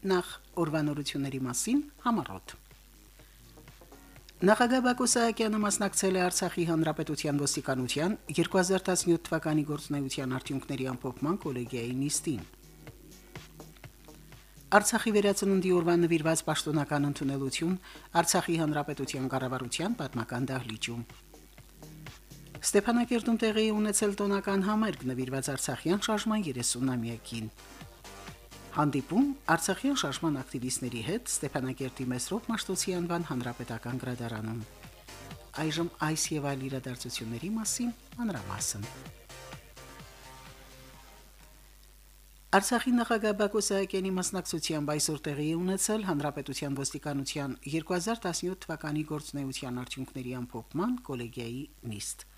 նախ օրվանորությունների մասին համառոտ։ Նախագահ Բակո Սահակյանը մասնակցել է Արցախի հանրապետության ոստիկանության 2017 թվականի գործնեայության արդյունքների ամփոփման կոլեգիայի նիստին։ Արցախի վերածնունդի օրվան նվիրված պաշտոնական ընդունելություն Արցախի հանրապետության կառավարության պատմական դահլիճում։ Ստեփանակերտում տեղի ունեցել տոնական համերգ նվիրված Արցախյան շարժման 30-ամյակին։ Հանդիպում Արցախյան շարժման ակտիվիստների հետ Ստեփանակերտի Մեսրոպ Մաշտոցի անվան հանրապետական գրադարանում։ Այժմ այս եւ այլ իրադարձությունների մասին մանրամասն։ Արցախի նախագահ Բակո Սահակյանի մասնակցությամբ այսօր տեղի ունեցել Հանրապետության ոստիկանության 2017 թվականի գործնեայության արդյունքների ամփոփման կոլեգիայի նիստ։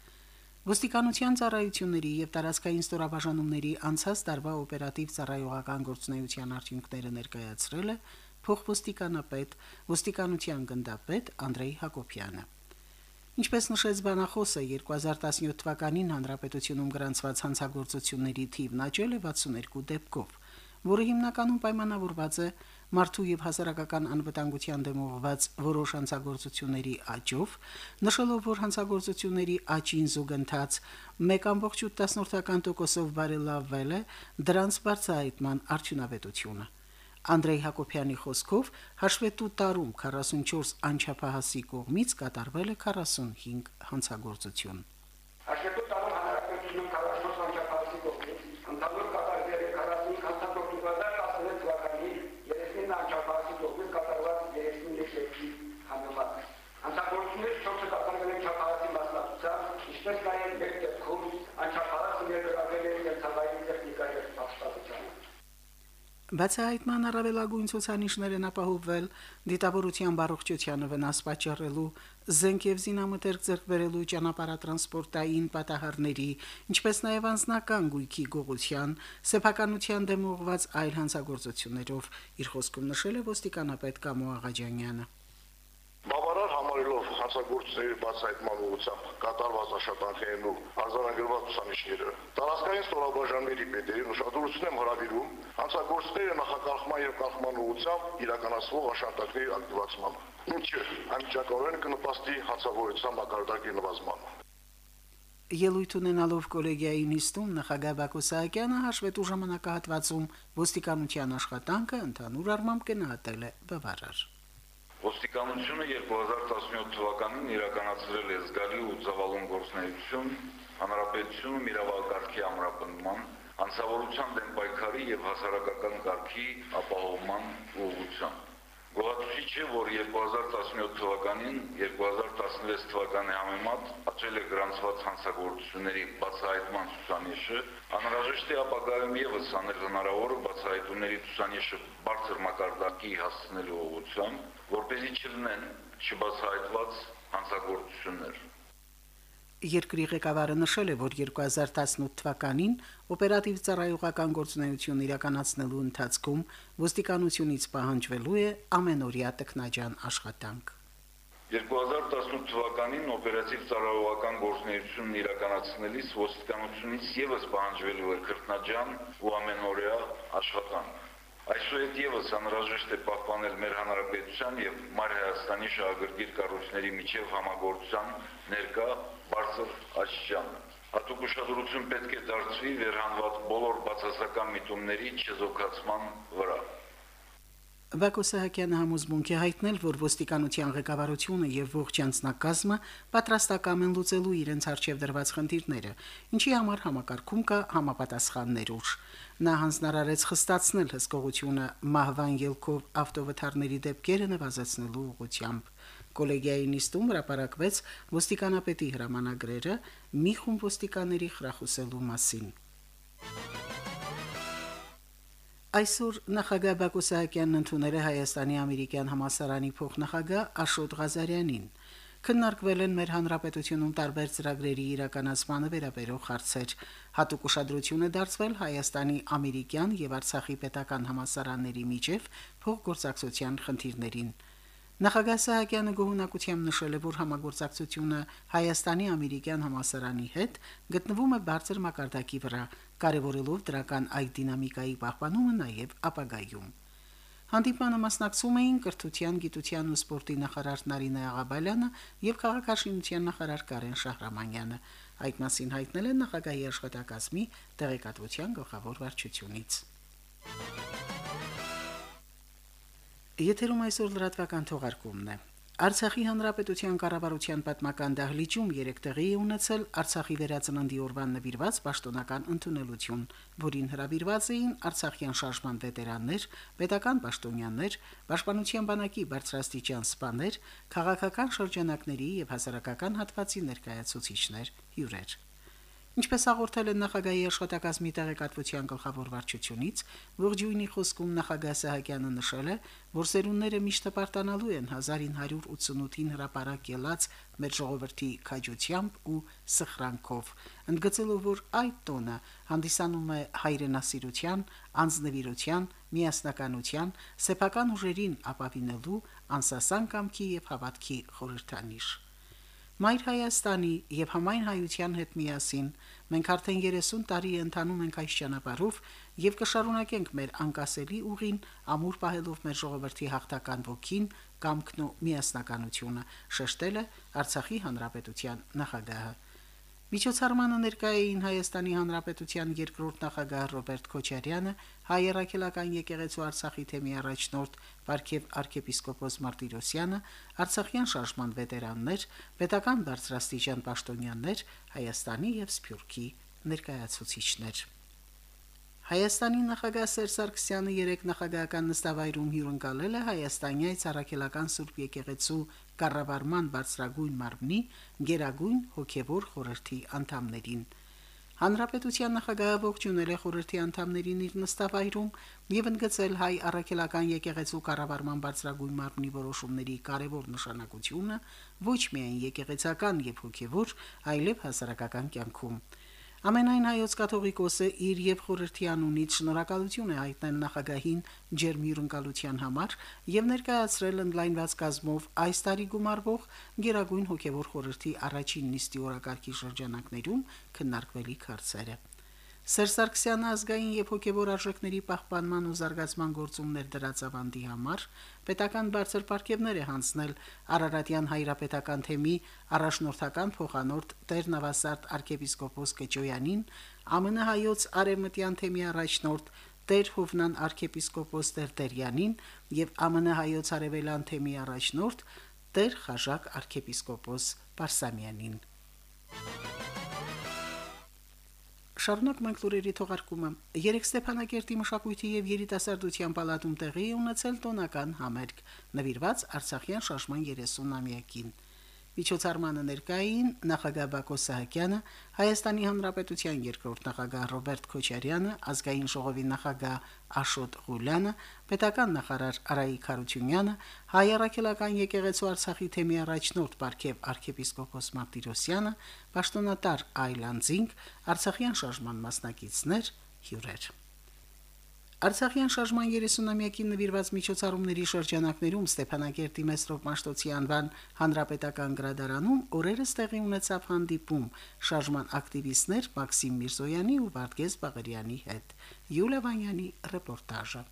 Ոստիկանության ծառայությունների եւ տարածքային ստորաբաժանումների անցած տարվա օպերատիվ ծառայողական գործունեության արդյունքները ներկայացրել է փոխոստիկանապետ, ոստիկանության գնդապետ Անդրեյ Հակոբյանը։ Ինչպես նշեց բանախոսը 2017 թվականին հանրապետությունում գրանցված հանցագործությունների թիվն աճել է 62 դեպքով, որը հիմնականում պայմանավորված է մարդու եւ հասարակական անվտանգության դեմ ուղղված որոշ հանցագործությունների աճով, նշելով, որ հանցագործությունների աճին զուգընթաց 1.8%-ով բարելավվել է դրանց բարձրահայտման արդյունավետությունը։ Անդրեյ Հակոբյանի խոսքով հաշվետու տարում 44 անչափահասի կողմից կատարվել է 45 հանցագործություն։ Բացահայտման առավելագույն ցուցանիշներ են ապահովվել դիտավորության բարողջությանը վնաս պատճառելու, զենք եւ զինամթերք ձեռք բերելու ճանապարհատրանսպորտային պատահարների, ինչպես նաեւ անձնական գույքի գողության, սեփականության դեմ ուղղված այլ հանցագործություններով, իր խոսքում նշել է ոստիկանապետ Կամո Աղաջանյանը հանցագործությունների բացահայտման ուղղությամբ կատարված աշխատանքներն ու արձանագրված ցուցանիշները տարածքային ստորաբաժանների պետերին ուշադրություն եմ հրավիրում հանցագործությունների նախակարգման եւ կանխման ուղղությամբ իրականացվող աշխատանքների ակտիվացմանը ինչը անմիջականորեն կնպաստի հանցավորության մակարդակի նվազմանը Ելույթ ունենալով կոլեգիայի նիստում նախագահ Բակո Սահակյանը հաշվետու ժամանակահատվածում ոստիկանության աշխատանքը ընդհանուր առմամբ գնահատել է բավարար։ Ոստիկանությունը 2017 թվականին իրականացրել է զգալի ու ծավալուն գործունեություն հանրապետությունում իրավակարգի ամրապնդման, անցավորության դեմ պայքարի եւ հասարակական կարգի ապահովման ուղղությամբ։ Գոհացուցիչ է, որ 2017 թվականին 2016 թվականի համեմատ աճել է գրանցված հանցագործությունների բացահայտման ցուցանիշը, անհրաժեշտ է ապագայում եւս անել հնարավոր բացահայտումների ցուցանիշը բարձր մակարդակի հասցնելու ուղղությամբ, որպեսզի չլինեն չբացահայտված հանցագործություններ։ Երկրի ղեկավարը նշել է, որ 2018 թվականին օպերատիվ ծառայողական գործունեություն իրականացնելու ընթացքում ոստիկանությունից պահանջվելու է ամենօրյա տեխնաջան աշխատանք։ 2018 թվականին օպերատիվ ծառայողական գործունեությունն իրականացնելիս ոստիկանությունից եւս պահանջվելու է քրտնաջան ու ամենօրյա աշխատանք։ Այսուհետ եւս անհրաժեշտ է պահպանել մեր հանրապետության եւ Մար Հայաստանի շահագրգիռ կառույցների միջև համագործության ներկա բարձր աճճանը։ Հատուկ ուշադրություն պետք է դարձվի վերհանված բոլոր բացասական միտումների չեզոքացման վրա։ Վակո Սահակյանը համոզմունք է հայտնել, որ ոստիկանության ղեկավարությունը եւ ողջ անձնակազմը պատրաստական են լուծելու իրենց արժեվ դրված խնդիրները, ինչի համար համակարգում կա համապատասխան ներուժ։ Նա հանձնարարեց խստացնել հսկողությունը մահվան ելքով ավտովթարների դեպքերը նվազեցնելու ուղղությամբ։ Կոլեգիայի նիստում հրապարակվեց ոստիկանապետի հրամանագրերը մի խումբ ոստիկանների խրախուսելու մասին։ Այսօր նախագահ Բակո Սահակյանն ընդունել է Հայաստանի ամերիկյան համասարանի փոխնախագահ Աշոտ Ղազարյանին քննարկվել են մեր հանրապետությունում տարբեր ծրագրերի իրականացմանը վերաբերող հարցեր։ Հատուկ ուշադրություն է դարձվել Հայաստանի ամերիկյան եւ Արցախի պետական համասարանների միջև փոխգործակցության խնդիրներին։ Նախագահ Սահակյանը գոհունակությամբ նշել է, որ համագործակցությունը Հայաստանի ամերիկյան համասարանի հետ գտնվում է բարձր մակարդակի վրա, կարևորելով դրական այդ դինամիկայի պահպանումը նաև ապագայում։ Հանդիպմանը մասնակցում էին կրթության, գիտության ու սպորտի նախարար Նարինե Աղաբալյանը եւ քաղաքաշինության նախարար Կարեն Շահրամանյանը։ Այդ մասին հայտնել են նախագահի աշխատակազմի տեղեկատվության գլխավոր վարչությունից։ Եթերում այսօր լրատվական թողարկումն է։ Արցախի հանրապետության կառավարության պատմական դահլիճում 3 տեղի է ունեցել Արցախի վերածննդի օրվան նվիրված պաշտոնական ընդունելություն, որին հրավիրված էին Արցախյան շարժման վետերաններ, պետական պաշտոնյաներ, պաշտպանության բանակի բարձրաստիճան սպաներ, քաղաքական շրջանակների եւ հասարակական հատվածի ներկայացուցիչներ, հյուրեր։ Ինչպես հաղորդել են նախագահի աշխատակազմի տեղեկատվության գլխավոր վարչությունից, ողջույնի խոսքում նախագահ Սահակյանը նշել է, որ սերունդները միշտ պարտանալու են 1988-ին հրապարակ ելած մեր ժողովրդի քաջությամբ ու սխրանքով, ընդգծելով, որ այդ տոնը հանդիսանում է հայրենասիրության, անձնվիրության, միասնականության, սեփական ուժերին ապավինելու, անսասան կամքի եւ հավատքի խորհրդանիշ։ Մայր Հայաստանի եւ համայն հայության հետ միասին մենք արդեն 30 տարի ընթանում ենք այս ճանապարհով եւ կշարունակենք մեր անկասելի ուղին ամուր պահելով մեր ժողովրդի հաղթական ոգին, կամքն ու միասնականությունը, շեշտել է Արցախի հանրապետության նախագահը։ Միջոցառմանը ներկայ էին Հայաստանի Հանրապետության երկրորդ նախագահ Ռոբերտ Քոչարյանը, հայ երակելական եկեղեցու Արցախի թեմի առաջնորդ Պարքև arczepiskopos Մարտիրոսյանը, Արցախյան շարժման վետերաններ, պետական բարձրաստիճան պաշտոնյաներ, Հայաստանի եւ Սփյուռքի ներկայացուցիչներ։ Հայաստանի նախագահ Սերժ Սարգսյանը երեք նախագահական նստավայրում հյուրընկալել է Հայաստանյաց Արաքելական Սուրբ Եկեղեցու կառավարման բարձրագույն մարմնի Գերագույն հոգևոր խորհրդի անդամներին։ Հանրապետության նախագահը ողջունել է խորհրդի անդամներին իր նստավայրում եւ ընդգծել հայ առաքելական եկեղեցու կառավարման բարձրագույն մարմնի որոշումների կարևոր նշանակությունը ոչ միայն եկեղեցական եւ հոգևոր, այլև հասարակական կյանքում։ Ամենայն հայոց կաթողիկոսը իր եւ խորհրդի անունից շնորհակալություն է հայտնել նախագահին ջերմ հյուրընկալության համար եւ ներկայացրել ընդլայնված կազմով այս տարի գումարվող Գերագույն հոգեվոր խորհրդի առաջին նիստի օրակարգի շրջանակներում քննարկվելիք հարցերը։ Սերժ Սարգսյանը ազգային եւ հոգեվոր արժեքների պահպանման ու զարգացման գործումներ դրած ավանդի համար պետական բարձր պարգևներ է հանձնել Արարատյան հայրապետական թեմի առաջնորդական փոխանորդ Տեր Նավասարդ arczepiskopos Կեճոյանին, ԱՄՆ հայոց արևմտյան թեմի առաջնորդ Տեր Հովնան arczepiskopos Տերտերյանին եւ ԱՄՆ հայոց արևելան թեմի առաջնորդ Տեր Խաժակ arczepiskopos Պարսամյանին։ Շարունակում ենք լուրերի թողարկումը։ Երեք Ստեփանակերտի մշակույթի եւ երիտասարդության պալատում տեղի ունեցել տոնական համերգ, նվիրված Արցախյան շարժման 30-ամյակին։ Միջոցառմանը ներկային նախագահ Բակո Սահակյանը, Հայաստանի Հանրապետության երկրորդ նախագահ Ռոբերտ Քոչարյանը, ազգային ժողովի նախագահ Աշոտ Ղուլյանը, պետական նախարար Արայիկ Խարությունյանը, հայ առաքելական եկեղեցու Արցախի թեմի առաջնորդ Պարքև arczepiskopos Մարտիրոսյանը, պաշտոնատար Այլանդզինգ, Արցախյան շարժման մասնակիցներ, հյուրեր։ Արցախյան շարժման 30-ամյակին նվիրված միջոցառումների շրջանակներում Ստեփանակերտի Մեսրոպ Մաշտոցի անվան հանրապետական գրադարանում օրերս տեղի ունեցավ հանդիպում շարժման ակտիվիստներ Մաքսիմ Միրզոյանի ու Վարդգես Բաղարյանի հետ։ Յուլիա Վանյանի ռեպորտաժը։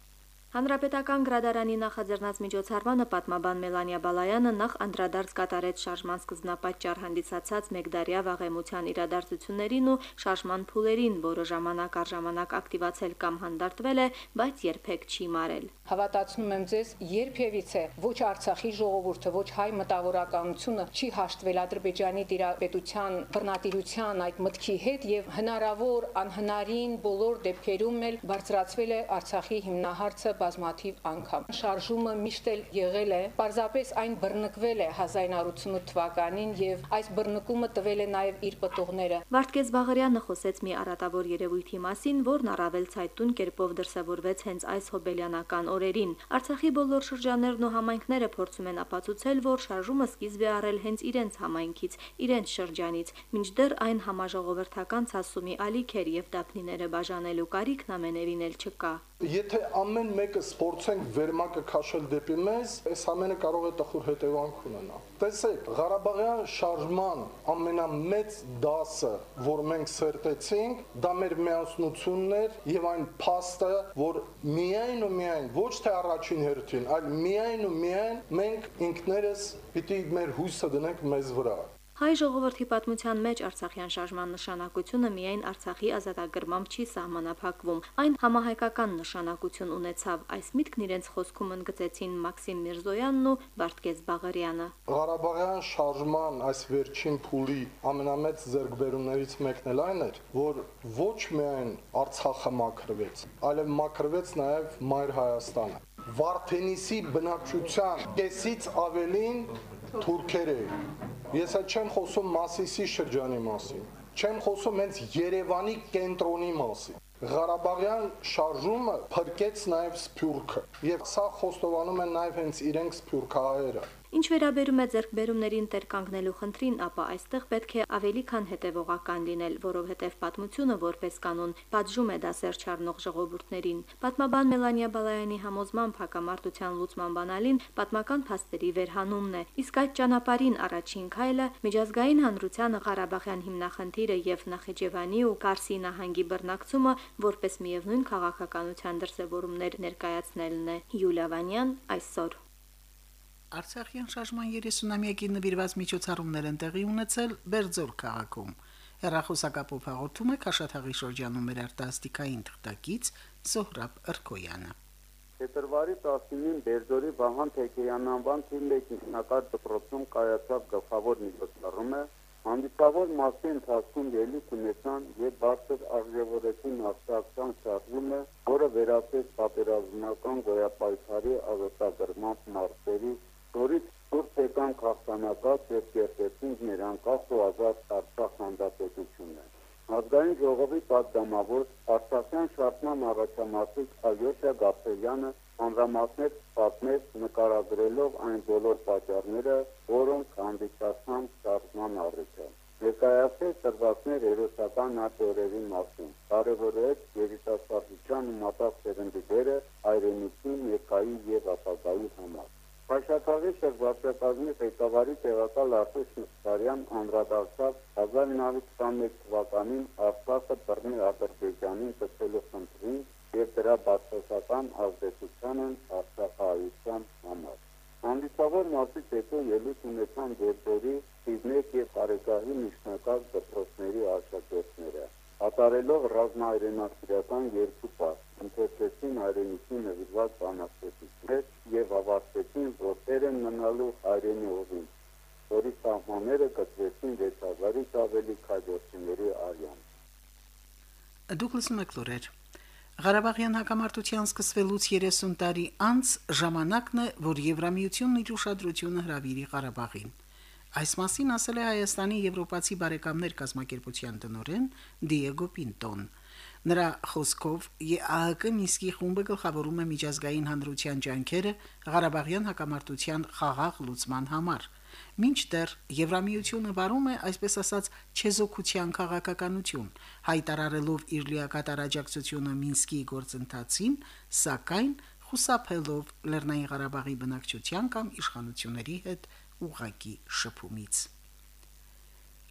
Հանրապետական գրադարանի նախաձեռնած միջոցառմանը պատմաբան Մելանիա Բալայանը նախ անդրադարձ կատարեց շարժման սկզբնապատճառ հանդիսացած Մեկդարիա վաղեմության իրադարձություններին ու շարժման փուլերին, որը ժամանակ առ ժամանակ ակտիվացել կամ հանդարտվել է, բայց երբեք չի մարել։ Հավատացնում եմ ձեզ, երբևիցե ոչ Արցախի ժողովուրդը, ոչ հայ մտավորականությունը չի հաշտվել Ադրբեջանի դիրապետության բռնատիրության այդ մտքի հետ եւ հնարավոր անհնարին բոլոր դեպքերում էլ բարձրացվել է Արցախի հիմնահարցը բազմաթիվ անգամ։ Շարժումը միշտ էլ եղել է, պարզապես այն բռնկվել է 1988 թվականին եւ այս բռնկումը տվել է նաեւ իր պատողները։ Վարդգես Բաղարյանը խոսեց մի արատավոր երևույթի մասին, որն առավել ցայտուն կերպով դրսևորվեց հենց այս հոբելյանական օրերին։ Արցախի բոլոր շրջաններն ու համայնքները փորձում են ապացուցել, որ շարժումը սկիզբ է առել հենց իրենց համայնքից, իրենց շրջանից, մինչդեռ այն համաժողովրդական ցասումի ալիք էր եւ դափնիները բաժանելու կարիքն ամենևին էլ չկա։ Եթե ամեն մեկը սփորձենք վերմակը քաշել դեպի մեզ, այս ամենը կարող է տխուր հետևանք ունենալ։ Տեսեք, Ղարաբաղյան շարժման ամենամեծ դասը, որ մենք սերտեցինք, դա մեր միասնությունն էր եւ այն փաստը, որ միայն ու միայն ոչ թե առաջին հերթին, այլ միայն ու միայն մենք ինքներս պիտի մեր հույսը դնենք մեզ վրա։ Հայ ժողովրդի պատմության մեջ Արցախյան շարժման նշանակությունը միայն Արցախի ազատագրմամբ չի սահմանափակվում։ Այն համահայկական նշանակություն ունեցավ։ Այս միտքն իրենց խոսքում ընդգծեցին Մաքսիմ Միրզոյանն ու Վարդգես Բաղարյանը։ Ղարաբաղյան շարժման այս վերջին փուլի ամենամեծ ձեռքբերումներից մեկն էլ այն էր, որ ոչ միայն Արցախը մաքրվեց, այլև մաքրվեց նաև Մայր Հայաստանը։ Վարդենիսի բնակչության կեսից ավելին թուրքեր էին։ Ես այդ չեմ խոսում Մասիսի շրջանի մասին։ Չեմ խոսում հենց Երևանի կենտրոնի մասին։ Ղարաբաղյան շարժումը փրկեց նաև Սփյուռքը, եւ սա խոստովանում են նաև հենց իրենք Սփյուռքահայերը։ Ինչ վերաբերում է ձեռքբերումներին տեր կանգնելու խնդրին, ապա այստեղ պետք է ավելի քան հետևողական լինել, որովհետև պատմությունը որպես կանոն պատժում է դասեր չառնող ժողովուրդներին։ Պատմաբան Մելանիա Բալայանի համոզմամբ հակամարտության լուծման բանալին պատմական փաստերի վերհանումն է, իսկ այդ ճանապարհին առաջին քայլը միջազգային հանրությանը Ղարաբաղյան հիմնախնդիրը եւ Նախիջևանի ու Կարսի նահանգի բռնակցումը որպես միևնույն քաղաքականության դրսևորումներ ներկայացնելն է։ Յուլիա Վանյան այսօր Արցախյան շարժման 30-ամյակին նվիրված միջոցառումներ են տեղի ունեցել Բերձոր քաղաքում։ Հերախոսակապով հաղորդում է Քաշաթաղի շրջանում մեր արտասթիկային թղթակից Զոհրաբ Ըրկոյանը։ Փետրվարի 19-ին Բերձորի Վահան Թեքեյան անվան թիմի ինքնակար դպրոցում կայացավ գլխավոր միջոցառումը Հանդիսավոր մասի ընթացքում ելույթ ունեցան եւ բարձր արժեվորեցին արտաքսան շարժումը, որը վերածեց պատերազմական գոյապայքարի ազատագրման մարտերի որից դուրս եկան քաղաքանակած եւ կերտեցին ներանկախ ու ազատ Արցախ հանրապետությունը։ Ազգային ժողովի պատգամավոր Արցախյան շարժման առաջամարտիկ Ալյոշա Գաբրելյանը հանրամասներ պատմեց նկարագրելով այն բոլոր պատճառները, որոնք հանդիսացան շարժման առիթը։ Ներկայացրեց ծրվածներ երուսական նատորերի մասին։ Կարևորեց երիտասարդության ու մտած սերնդի դերը հայրենիքի ներկայի եւ ապագայի համար։ Փաշաթաղի շրջակազմի ղեկավարի տեղակալ Արտուշ Մուսարյան անդրադարձավ 1921 թվականին Արցախը բռնի Ադրբեջանին տցելու խնդրին եւ դրա բացասական ազդեցությանն Արցախահայության համար։ Հանդիսավոր մասից հետո ելույթ ունեցան Գերդորի, Սիդնեկ եւ Կարեկահի միջնակարգ դպրոցների աշակերտները։ Ատարելով ռազմահայրենասիրական երկու պար, ընթերցեցին հայրենիքի նվիրված բանաստեղծություններ եւ ավարտեցին, որ տեր են մնալու հայրենի ուղին, որի սահմանները կտրեցին 6000-ից ավելի քաջորդիների արյան։ եք լուրեր։ Ղարաբաղյան հակամարտության սկսվելուց 30 տարի անց ժամանակն է, որ Եվրամիությունն իր ուշադրությունը հրավիրի Ղարաբաղին։ Այս մասին ասել է Հայաստանի Եվրոպացի բարեկամներ կազմակերպության տնօրեն Դիեգո Պինտոն։ Նրա խոսքով ԵԱՀԿ Մինսկի խումբը գլխավորում է միջազգային հանրության ջանքերը Ղարաբաղյան հակամարտության խաղաղ լուծման համար։ Մինչդեռ Եվրամիությունը վարում է, այսպես ասած, չեզոքության քաղաքականություն, հայտարարելով իր լիակատար աջակցությունը Մինսկի գործընթացին, սակայն խուսափելով Լեռնային Ղարաբաղի բնակչության կամ իշխանությունների հետ ուղակի շփումից։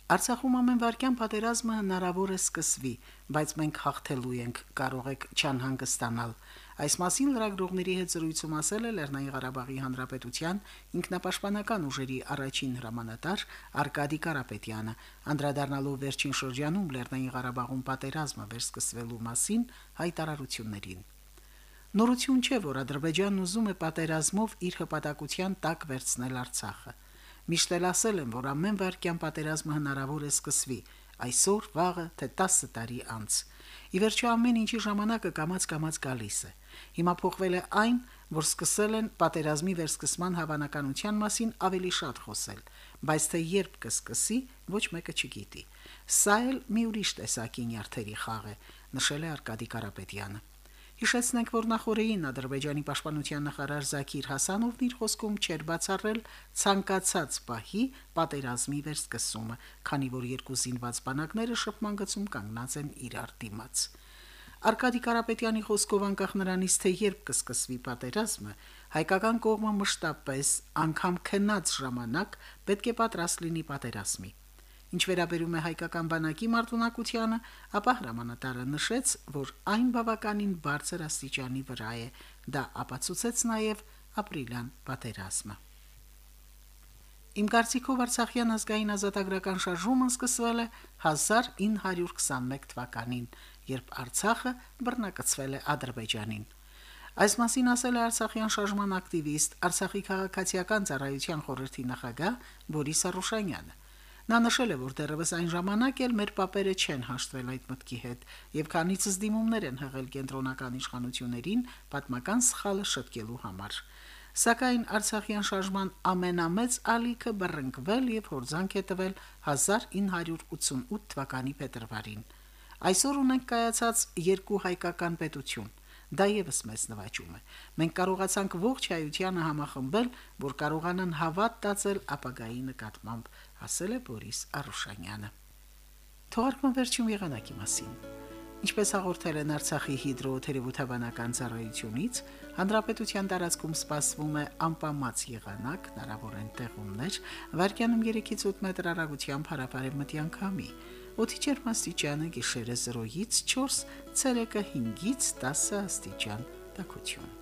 Արցախում ամեն վարքյան պատերազմը հնարավոր է սկսվի, բայց մենք հաղթելու ենք, կարող եք չանհանգստանալ։ Այս մասին լրագրողների հետ զրույցում ասել է Լեռնային Ղարաբաղի Հանրապետության ինքնապաշտպանական ուժերի առաջին հրամանատար Արկադի Կարապետյանը, անդրադառնալով վերջին շրջանում Լեռնային Ղարաբաղում պատերազմը վերսկսվելու մասին հայտարարություններին։ Նորություն չէ, որ Ադրբեջանն ուզում է պատերազմով իր հպատակության տակ վերցնել Արցախը։ Միշտ էլ ասել են, որ ամեն վարքյան պատերազմը հնարավոր է սկսվի այսօր, վաղը, թե 10 տարի անց։ Ի վերջո ամեն ինչի ժամանակը կամած-կամած գալիս է։ Հիմա փոխվել է այն, որ սկսել են պատերազմի վերսկսման հավանականության մասին ավելի շատ խոսել, բայց թե երբ կսկսի, ոչ մեկը չգիտի։ Սա էլ մի ուրիշ տեսակի նյարդերի խաղ է, նշել է Արկադի Կարապետյանը։ Հիշեցնենք, որ նախորդին Ադրբեջանի պաշտպանության նախարար Զաքիր Հասանովն իր խոսքում չեր բացառել ցանկացած պահի պատերազմի վերսկսումը, քանի որ երկու զինված բանակները շփման գծում կանգնած են իրար դիմաց։ Արկադի Կարապետյանի խոսքով անկախ նրանից թե երբ կսկսվի պատերազմը, հայկական կողմը մշտապես անգամ քնած ժամանակ պետք է պատրաստ լինի պատերազմի։ Ինչ վերաբերում է հայկական բանակի մարտունակությանը, ապա հրամանատարը նշեց, որ այն բավականին բարձր աստիճանի վրա է։ Դա ապացուցեց նաև ապրիլյան պատերազմը։ Իմ կարծիքով Արցախյան ազգային ազատագրական շարժումը սկսվել է 1921 թվականին, երբ Արցախը բռնակցվել է Ադրբեջանին։ Այս մասին ասել է Արցախյան շարժման ակտիվիստ, Արցախի քաղաքացիական ծառայության խորհրդի նախագահ Բորիս Արուշանյանը։ Նա նշել է, որ դեռևս այն ժամանակ էլ մեր papերը չեն հաշտվել այդ մտքի հետ, եւ քանիցս դիմումներ են հղել կենտրոնական իշխանություններին պատմական սխալը շտկելու համար։ Սակայն Արցախյան շարժման ամենամեծ ալիքը բռնկվել եւ հորձանք է տվել 1988 թվականի փետրվարին։ Այսօր ունենք կայացած երկու հայկական պետություն։ Դա եւս մեծ նվաճում է։ Մենք կարողացանք ողջ հայությանը համախմբել, որ կարողանան հավատ տածել ապագայի նկատմամբ, ասել է Բորիս Արուշանյանը։ Թողարկման վերջում եղանակի մասին։ Ինչպես հաղորդել են Արցախի հիդրոթերապևտաբանական ծառայությունից, հանրապետության տարածքում սպասվում է անպամած եղանակ, հնարավոր են տեղումներ, վարկյանում 3-ից 8 մետր հեռագությամբ հարաբարեմտյան քամի։ Օդի ջերմաստիճանը գիշերը 0-ից 4, ցերեկը 5-ից 10 աստիճան տաքություն։